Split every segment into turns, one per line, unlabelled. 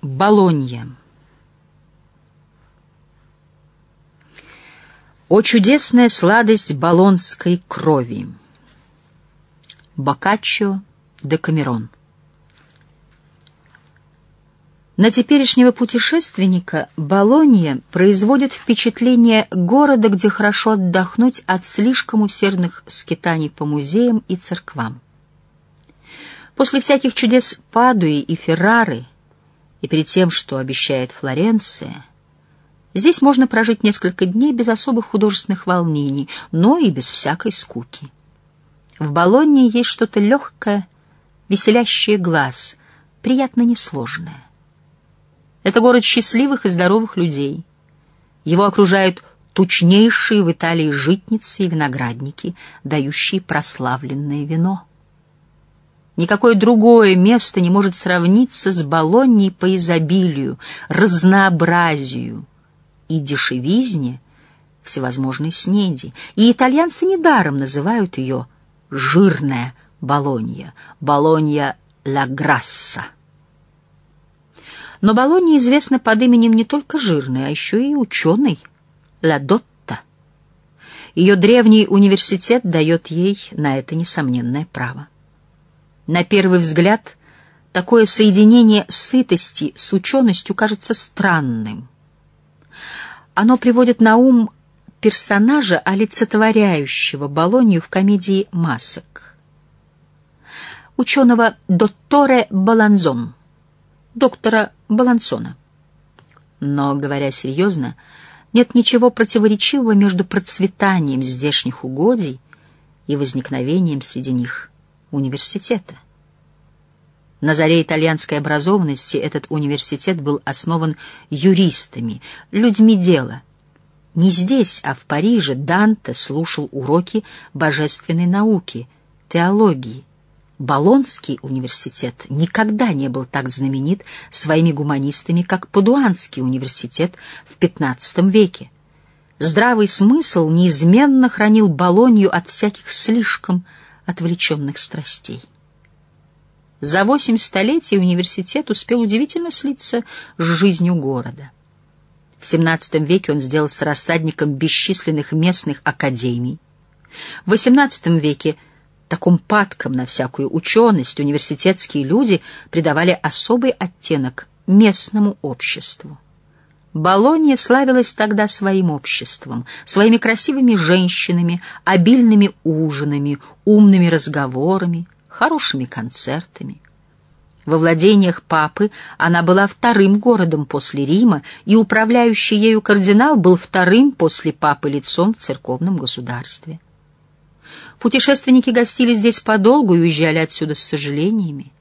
Болонья. О чудесная сладость болонской крови! Боккаччо де Камерон. На теперешнего путешественника Болонья производит впечатление города, где хорошо отдохнуть от слишком усердных скитаний по музеям и церквам. После всяких чудес Падуи и Феррары и перед тем, что обещает Флоренция, здесь можно прожить несколько дней без особых художественных волнений, но и без всякой скуки. В Болонне есть что-то легкое, веселящее глаз, приятно несложное. Это город счастливых и здоровых людей. Его окружают тучнейшие в Италии житницы и виноградники, дающие прославленное вино. Никакое другое место не может сравниться с Болоньей по изобилию, разнообразию и дешевизне всевозможной снеди. И итальянцы недаром называют ее «жирная Болонья», «Болонья ла Грасса». Но Болонья известна под именем не только жирной, а еще и ученой Ла Дотта. Ее древний университет дает ей на это несомненное право. На первый взгляд, такое соединение сытости с ученостью кажется странным. Оно приводит на ум персонажа, олицетворяющего Болонью в комедии «Масок». Ученого Дотторе Баланзон, доктора Балансона. Но, говоря серьезно, нет ничего противоречивого между процветанием здешних угодий и возникновением среди них университета. На заре итальянской образованности этот университет был основан юристами, людьми дела. Не здесь, а в Париже Данте слушал уроки божественной науки, теологии. Болонский университет никогда не был так знаменит своими гуманистами, как Падуанский университет в XV веке. Здравый смысл неизменно хранил Болонью от всяких слишком отвлеченных страстей. За восемь столетий университет успел удивительно слиться с жизнью города. В XVII веке он сделался рассадником бесчисленных местных академий. В XVIII веке таком падком на всякую ученость университетские люди придавали особый оттенок местному обществу. Болонья славилась тогда своим обществом, своими красивыми женщинами, обильными ужинами, умными разговорами, хорошими концертами. Во владениях папы она была вторым городом после Рима, и управляющий ею кардинал был вторым после папы лицом в церковном государстве. Путешественники гостили здесь подолгу и уезжали отсюда с сожалениями.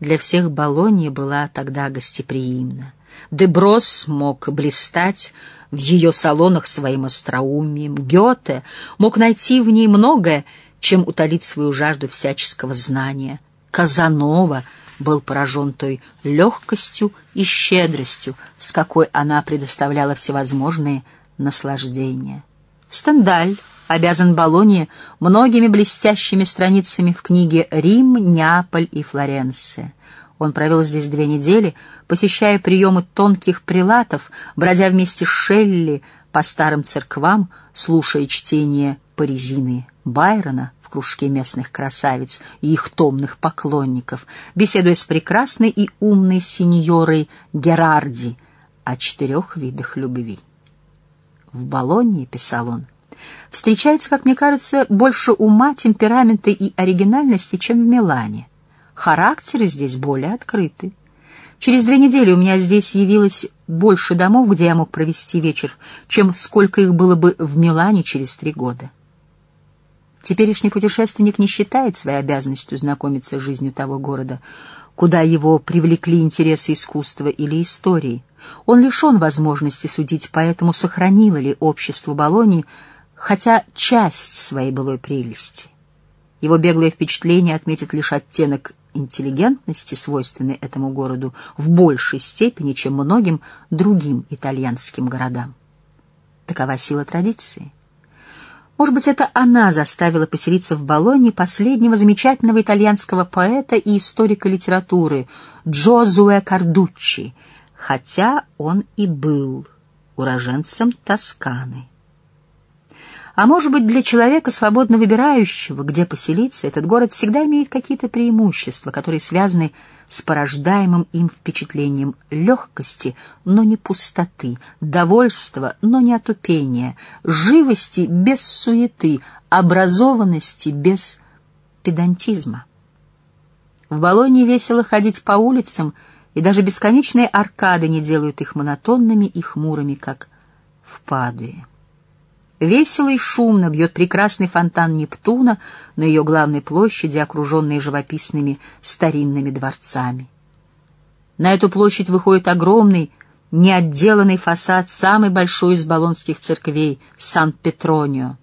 Для всех Болонья была тогда гостеприимна. Деброс мог блистать в ее салонах своим остроумием. Гёте мог найти в ней многое, чем утолить свою жажду всяческого знания. Казанова был поражен той легкостью и щедростью, с какой она предоставляла всевозможные наслаждения. Стендаль обязан Болонье многими блестящими страницами в книге «Рим, Неаполь и Флоренция». Он провел здесь две недели, посещая приемы тонких прилатов, бродя вместе с Шелли по старым церквам, слушая чтение Паризины Байрона в кружке местных красавиц и их томных поклонников, беседуя с прекрасной и умной сеньорой Герарди о четырех видах любви. В Болонье, писал он, встречается, как мне кажется, больше ума, темперамента и оригинальности, чем в Милане. Характеры здесь более открыты. Через две недели у меня здесь явилось больше домов, где я мог провести вечер, чем сколько их было бы в Милане через три года. Теперешний путешественник не считает своей обязанностью знакомиться с жизнью того города, куда его привлекли интересы искусства или истории. Он лишен возможности судить, поэтому сохранило ли общество Болонии хотя часть своей былой прелести. Его беглое впечатление отметит лишь оттенок интеллигентности, свойственной этому городу в большей степени, чем многим другим итальянским городам. Такова сила традиции. Может быть, это она заставила поселиться в Болонье последнего замечательного итальянского поэта и историка литературы Джозуэ Кардуччи, хотя он и был уроженцем Тосканы. А может быть, для человека, свободно выбирающего, где поселиться, этот город всегда имеет какие-то преимущества, которые связаны с порождаемым им впечатлением легкости, но не пустоты, довольства, но не отупения, живости без суеты, образованности без педантизма. В Болонии весело ходить по улицам, и даже бесконечные аркады не делают их монотонными и хмурыми, как в Падуе. Весело и шумно бьет прекрасный фонтан Нептуна на ее главной площади, окруженной живописными старинными дворцами. На эту площадь выходит огромный, неотделанный фасад самой большой из болонских церквей — Сан-Петронио.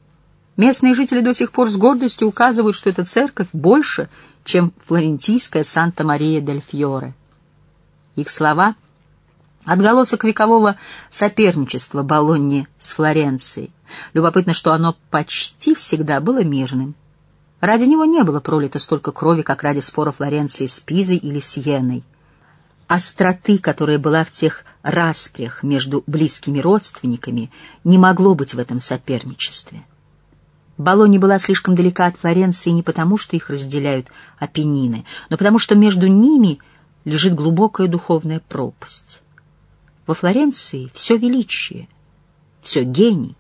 Местные жители до сих пор с гордостью указывают, что эта церковь больше, чем флорентийская Санта-Мария-дель-Фьоре. Их слова — Отголосок векового соперничества Болонни с Флоренцией. Любопытно, что оно почти всегда было мирным. Ради него не было пролито столько крови, как ради спора Флоренции с Пизой или Сиеной. Остроты, которая была в тех распрях между близкими родственниками, не могло быть в этом соперничестве. Болонья была слишком далека от Флоренции не потому, что их разделяют Апеннины, но потому, что между ними лежит глубокая духовная пропасть. Во Флоренции все величие, все гений,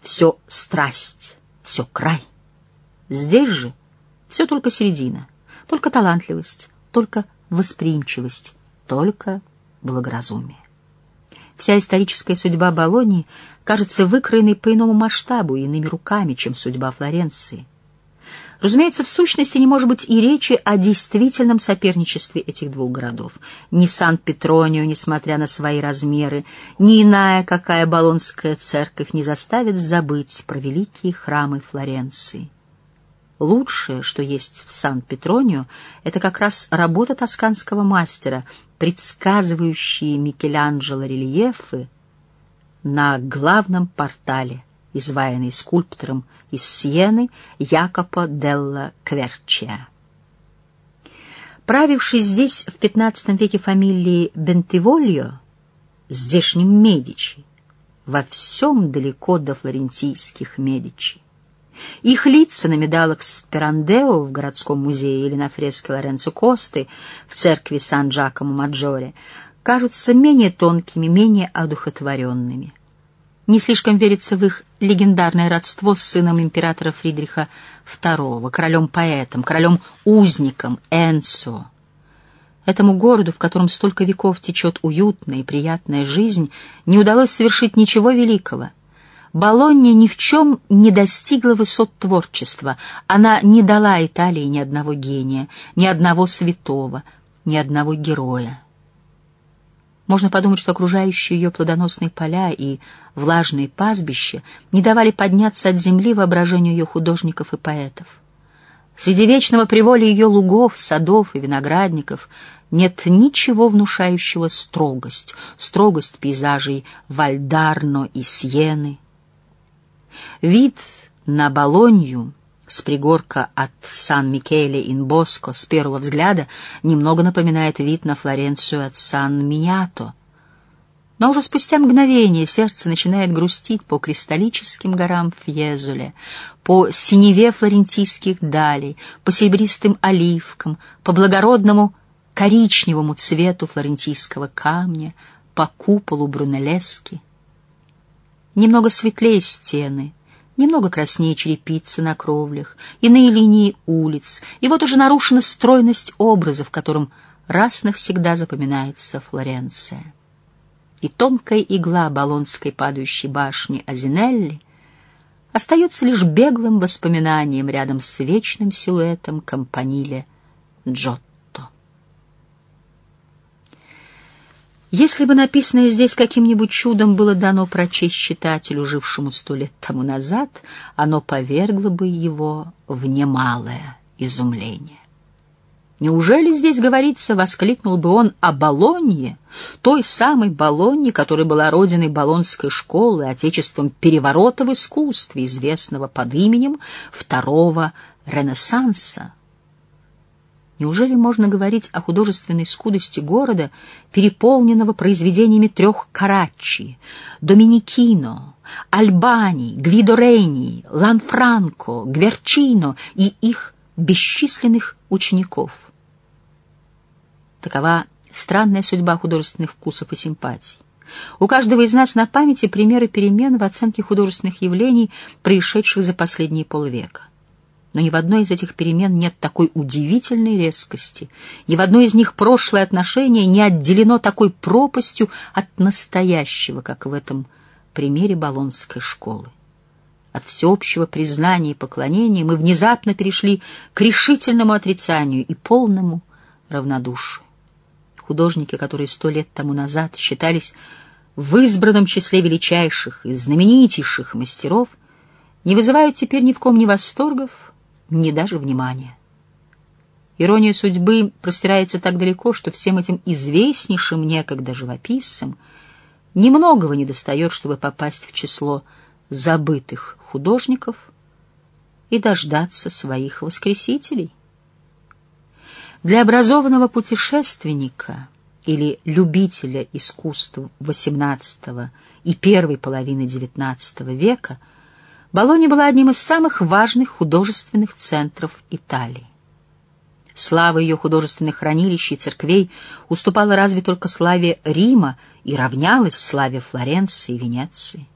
все страсть, все край. Здесь же все только середина, только талантливость, только восприимчивость, только благоразумие. Вся историческая судьба Болонии кажется выкроенной по иному масштабу иными руками, чем судьба Флоренции. Разумеется, в сущности не может быть и речи о действительном соперничестве этих двух городов. Ни Сан-Петронио, несмотря на свои размеры, ни иная какая болонская церковь не заставит забыть про великие храмы Флоренции. Лучшее, что есть в Сан-Петронио, это как раз работа тосканского мастера, предсказывающие Микеланджело рельефы на главном портале, изваянный скульптором из Сиены Якопо делла Кверчия. Правивший здесь в XV веке фамилии Бентивольо, здешним Медичи, во всем далеко до флорентийских Медичи. Их лица на медалах Сперандео в городском музее или на фреске Лоренцо Косты в церкви Сан-Джакомо-Маджоре кажутся менее тонкими, менее одухотворенными. Не слишком верится в их легендарное родство с сыном императора Фридриха II, королем-поэтом, королем-узником Энцо. Этому городу, в котором столько веков течет уютная и приятная жизнь, не удалось совершить ничего великого. Болонья ни в чем не достигла высот творчества. Она не дала Италии ни одного гения, ни одного святого, ни одного героя. Можно подумать, что окружающие ее плодоносные поля и влажные пастбища не давали подняться от земли воображению ее художников и поэтов. Среди вечного приволя ее лугов, садов и виноградников нет ничего внушающего строгость, строгость пейзажей Вальдарно и Сьены. Вид на Болонью с пригорка от Сан-Микеле-ин-Боско с первого взгляда немного напоминает вид на Флоренцию от Сан-Миньято. Но уже спустя мгновение сердце начинает грустить по кристаллическим горам Фьезуле, по синеве флорентийских далей, по серебристым оливкам, по благородному коричневому цвету флорентийского камня, по куполу Брунеллески. Немного светлее стены — немного краснее черепицы на кровлях, иные линии улиц, и вот уже нарушена стройность образа, в котором раз навсегда запоминается Флоренция. И тонкая игла Болонской падающей башни Азинелли остается лишь беглым воспоминанием рядом с вечным силуэтом Компаниле Джот. Если бы написанное здесь каким-нибудь чудом было дано прочесть читателю, жившему сто лет тому назад, оно повергло бы его в немалое изумление. Неужели здесь говорится, воскликнул бы он о Болонье, той самой Болонье, которая была родиной Болонской школы, отечеством переворота в искусстве, известного под именем Второго Ренессанса? Неужели можно говорить о художественной скудости города, переполненного произведениями трех Карачи, Доминикино, Альбани, Гвидо Рейни, Ланфранко, Гверчино и их бесчисленных учеников? Такова странная судьба художественных вкусов и симпатий. У каждого из нас на памяти примеры перемен в оценке художественных явлений, происшедших за последние полвека. Но ни в одной из этих перемен нет такой удивительной резкости, ни в одной из них прошлое отношение не отделено такой пропастью от настоящего, как в этом примере Болонской школы. От всеобщего признания и поклонения мы внезапно перешли к решительному отрицанию и полному равнодушию художники, которые сто лет тому назад считались в избранном числе величайших и знаменитейших мастеров, не вызывают теперь ни в ком ни восторгов, ни даже внимания. Ирония судьбы простирается так далеко, что всем этим известнейшим некогда живописцам немногого не достает, чтобы попасть в число забытых художников и дождаться своих воскресителей. Для образованного путешественника или любителя искусств XVIII и первой половины XIX века Болонья была одним из самых важных художественных центров Италии. Слава ее художественных хранилищ и церквей уступала разве только славе Рима и равнялась славе Флоренции и Венеции.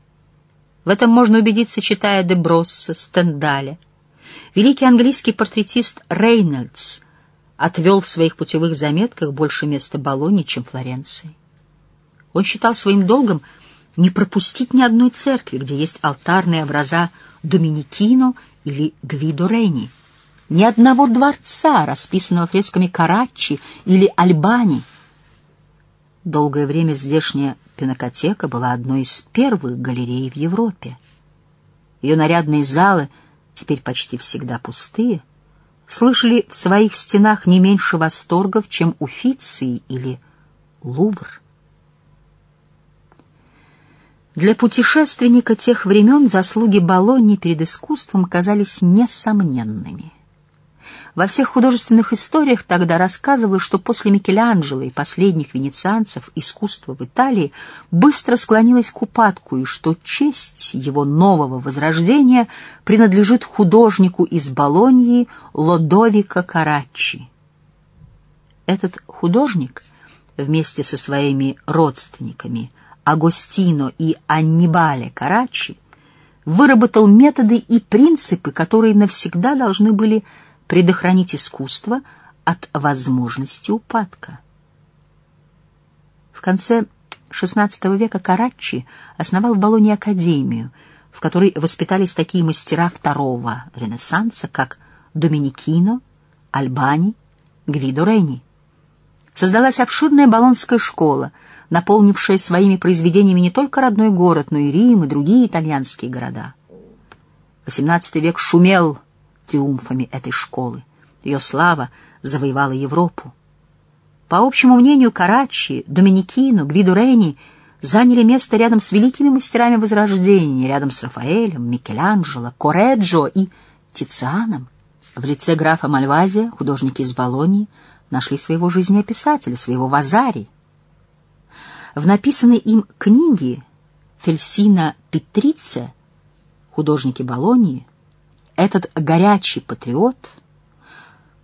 В этом можно убедиться, читая де Бросса, Стендаля. Великий английский портретист Рейнольдс отвел в своих путевых заметках больше места Болони, чем Флоренции. Он считал своим долгом не пропустить ни одной церкви, где есть алтарные образа Доминикино или Гвидо Рени, ни одного дворца, расписанного фресками Караччи или Альбани. Долгое время здешняя пинакотека была одной из первых галерей в Европе. Ее нарядные залы теперь почти всегда пустые — слышали в своих стенах не меньше восторгов, чем Уфиции или Лувр. Для путешественника тех времен заслуги Болонни перед искусством казались несомненными. Во всех художественных историях тогда рассказывалось, что после Микеланджело и последних венецианцев искусство в Италии быстро склонилось к упадку, и что честь его нового возрождения принадлежит художнику из Болоньи Лодовико Караччи. Этот художник вместе со своими родственниками Агостино и Аннибале Караччи выработал методы и принципы, которые навсегда должны были предохранить искусство от возможности упадка. В конце XVI века Караччи основал в Болоне академию, в которой воспитались такие мастера второго Ренессанса, как Доминикино, Альбани, Гвидо Рени. Создалась обширная Болонская школа, наполнившая своими произведениями не только родной город, но и Рим и другие итальянские города. XVIII век шумел триумфами этой школы. Ее слава завоевала Европу. По общему мнению, Карачи, Доминикино, Гвидо Рени заняли место рядом с великими мастерами Возрождения, рядом с Рафаэлем, Микеланджело, Кореджо и Тицианом. В лице графа Мальвазия художники из Болонии нашли своего жизнеописателя, своего Вазари. В написанной им книге Фельсина Петрице «Художники Болонии» этот горячий патриот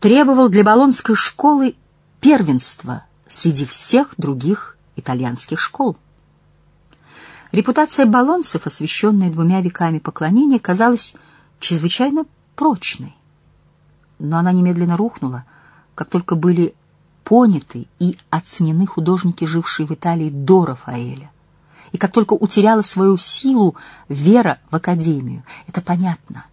требовал для Болонской школы первенства среди всех других итальянских школ. Репутация болонцев, освященная двумя веками поклонения, казалась чрезвычайно прочной. Но она немедленно рухнула, как только были поняты и оценены художники, жившие в Италии до Рафаэля, и как только утеряла свою силу вера в Академию. Это понятно.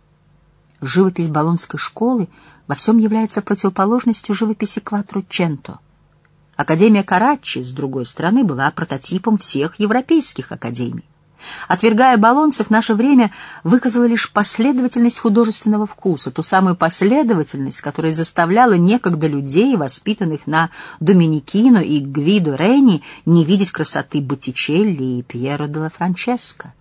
Живопись Болонской школы во всем является противоположностью живописи Кватроченто. Академия Карачи, с другой стороны, была прототипом всех европейских академий. Отвергая баллонцев, наше время выказало лишь последовательность художественного вкуса, ту самую последовательность, которая заставляла некогда людей, воспитанных на Доминикино и Гвидо Рени, не видеть красоты Боттичелли и Пьеро де ла Франческо.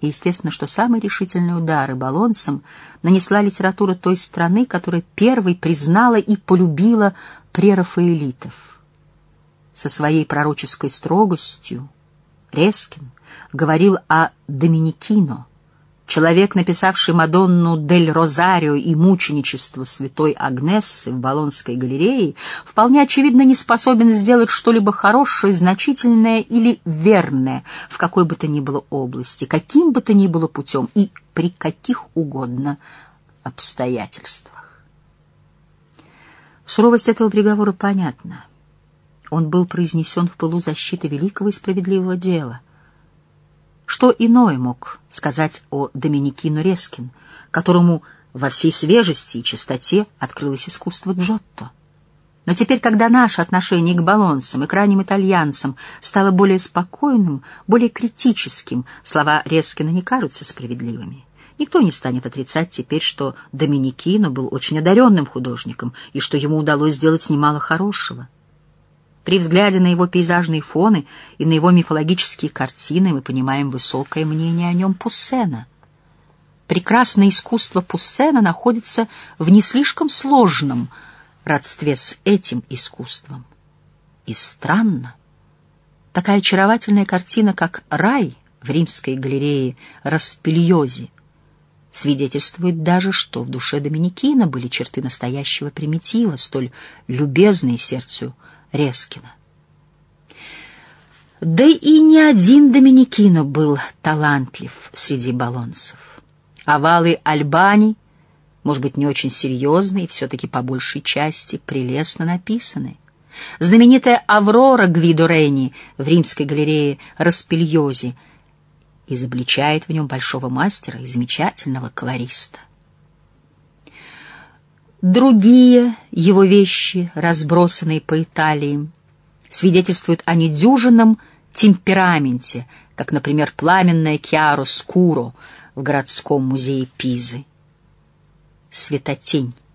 И естественно, что самые решительные удары баллонцам нанесла литература той страны, которая первой признала и полюбила прерафаэлитов. Со своей пророческой строгостью Рескин говорил о Доминикино, человек, написавший Мадонну дель Розарио и мученичество святой Агнессы в Болонской галерее, вполне очевидно не способен сделать что-либо хорошее, значительное или верное в какой бы то ни было области, каким бы то ни было путем и при каких угодно обстоятельствах. Суровость этого приговора понятна. Он был произнесен в пылу защиты великого и справедливого дела — что иное мог сказать о Доминикино Рескин, которому во всей свежести и чистоте открылось искусство Джотто? Но теперь, когда наше отношение к балонцам и крайним итальянцам стало более спокойным, более критическим, слова Рескина не кажутся справедливыми. Никто не станет отрицать теперь, что Доминикино был очень одаренным художником и что ему удалось сделать немало хорошего. При взгляде на его пейзажные фоны и на его мифологические картины мы понимаем высокое мнение о нем Пуссена. Прекрасное искусство Пуссена находится в не слишком сложном родстве с этим искусством. И странно, такая очаровательная картина, как «Рай» в римской галерее Распильози, свидетельствует даже, что в душе Доминикина были черты настоящего примитива, столь любезные сердцу Рескина. Да и не один Доминикино был талантлив среди балонцев. Овалы Альбани, может быть, не очень серьезные, все-таки по большей части прелестно написаны. Знаменитая «Аврора» Гвидо Рени в римской галерее Распильози изобличает в нем большого мастера и замечательного колориста. Другие его вещи, разбросанные по Италии, свидетельствуют о недюжинном темпераменте, как, например, пламенное Киаро Скуро в городском музее Пизы. Светотень —